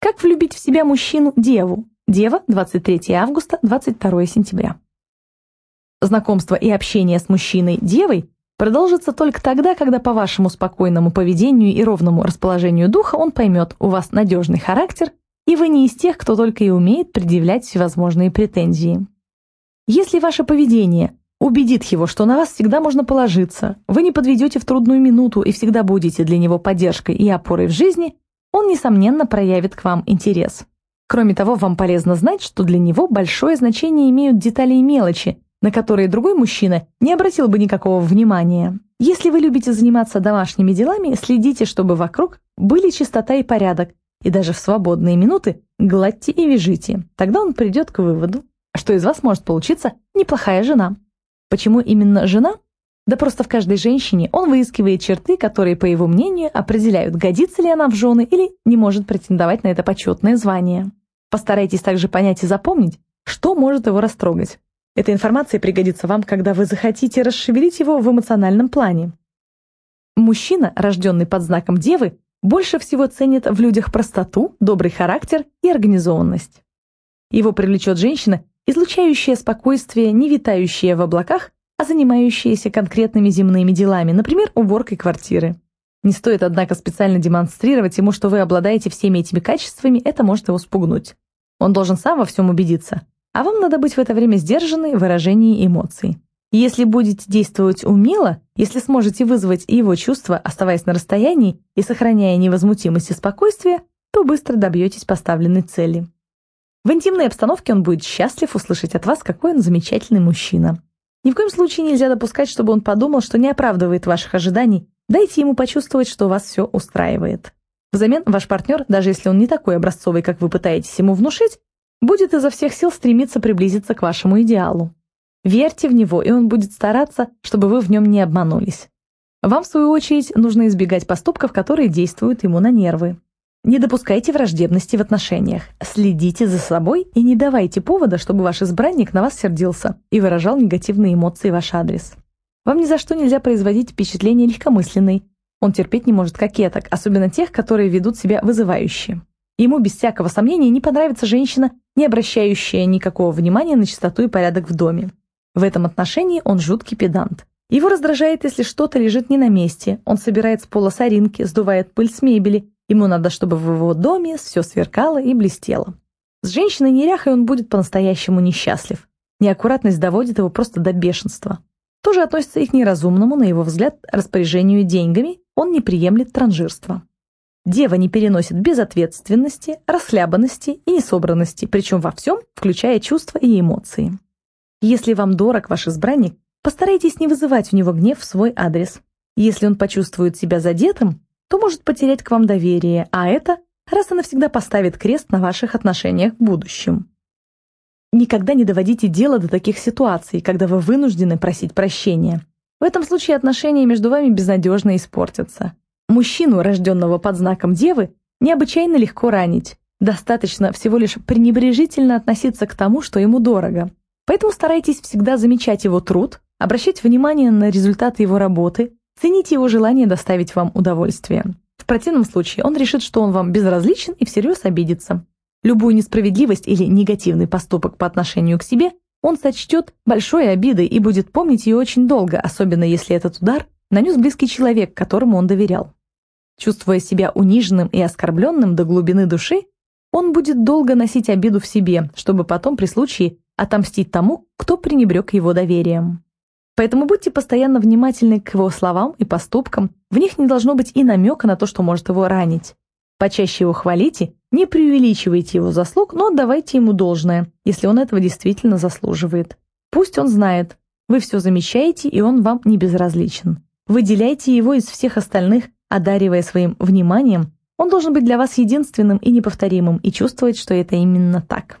Как влюбить в себя мужчину-деву? Дева, 23 августа, 22 сентября. Знакомство и общение с мужчиной-девой продолжится только тогда, когда по вашему спокойному поведению и ровному расположению духа он поймет, у вас надежный характер, и вы не из тех, кто только и умеет предъявлять всевозможные претензии. Если ваше поведение убедит его, что на вас всегда можно положиться, вы не подведете в трудную минуту и всегда будете для него поддержкой и опорой в жизни, он, несомненно, проявит к вам интерес. Кроме того, вам полезно знать, что для него большое значение имеют детали и мелочи, на которые другой мужчина не обратил бы никакого внимания. Если вы любите заниматься домашними делами, следите, чтобы вокруг были чистота и порядок, и даже в свободные минуты гладьте и вяжите. Тогда он придет к выводу, что из вас может получиться неплохая жена. Почему именно жена? Да просто в каждой женщине он выискивает черты, которые, по его мнению, определяют, годится ли она в жены или не может претендовать на это почетное звание. Постарайтесь также понять и запомнить, что может его растрогать. Эта информация пригодится вам, когда вы захотите расшевелить его в эмоциональном плане. Мужчина, рожденный под знаком Девы, больше всего ценит в людях простоту, добрый характер и организованность. Его привлечет женщина, излучающая спокойствие, не витающая в облаках, а занимающаяся конкретными земными делами, например, уборкой квартиры. Не стоит, однако, специально демонстрировать ему, что вы обладаете всеми этими качествами, это может его спугнуть. Он должен сам во всем убедиться а вам надо быть в это время сдержанной в выражении эмоций. Если будете действовать умело, если сможете вызвать его чувства, оставаясь на расстоянии и сохраняя невозмутимость и спокойствие, то быстро добьетесь поставленной цели. В интимной обстановке он будет счастлив услышать от вас, какой он замечательный мужчина. Ни в коем случае нельзя допускать, чтобы он подумал, что не оправдывает ваших ожиданий. Дайте ему почувствовать, что вас все устраивает. Взамен ваш партнер, даже если он не такой образцовый, как вы пытаетесь ему внушить, будет изо всех сил стремиться приблизиться к вашему идеалу. Верьте в него, и он будет стараться, чтобы вы в нем не обманулись. Вам, в свою очередь, нужно избегать поступков, которые действуют ему на нервы. Не допускайте враждебности в отношениях. Следите за собой и не давайте повода, чтобы ваш избранник на вас сердился и выражал негативные эмоции в ваш адрес. Вам ни за что нельзя производить впечатление легкомысленной. Он терпеть не может кокеток, особенно тех, которые ведут себя вызывающе. Ему без всякого сомнения не понравится женщина, не обращающая никакого внимания на чистоту и порядок в доме. В этом отношении он жуткий педант. Его раздражает, если что-то лежит не на месте. Он собирает с пола соринки, сдувает пыль с мебели. Ему надо, чтобы в его доме все сверкало и блестело. С женщиной-неряхой он будет по-настоящему несчастлив. Неаккуратность доводит его просто до бешенства. Тоже относится и к неразумному, на его взгляд, распоряжению деньгами, он не приемлет транжирства. Дева не переносит безответственности, расхлябанности и несобранности, причем во всем, включая чувства и эмоции. Если вам дорог ваш избранник, постарайтесь не вызывать у него гнев в свой адрес. Если он почувствует себя задетым, то может потерять к вам доверие, а это раз и навсегда поставит крест на ваших отношениях в будущем. Никогда не доводите дело до таких ситуаций, когда вы вынуждены просить прощения. В этом случае отношения между вами безнадежно испортятся. Мужчину, рожденного под знаком Девы, необычайно легко ранить. Достаточно всего лишь пренебрежительно относиться к тому, что ему дорого. Поэтому старайтесь всегда замечать его труд, обращать внимание на результаты его работы, цените его желание доставить вам удовольствие. В противном случае он решит, что он вам безразличен и всерьез обидится. Любую несправедливость или негативный поступок по отношению к себе он сочтет большой обидой и будет помнить ее очень долго, особенно если этот удар нанес близкий человек, которому он доверял. Чувствуя себя униженным и оскорбленным до глубины души, он будет долго носить обиду в себе, чтобы потом при случае отомстить тому, кто пренебрег его доверием. Поэтому будьте постоянно внимательны к его словам и поступкам, в них не должно быть и намека на то, что может его ранить. Почаще его хвалите, не преувеличивайте его заслуг, но отдавайте ему должное, если он этого действительно заслуживает. Пусть он знает, вы все замечаете, и он вам не безразличен. Выделяйте его из всех остальных, Одаривая своим вниманием, он должен быть для вас единственным и неповторимым и чувствовать, что это именно так.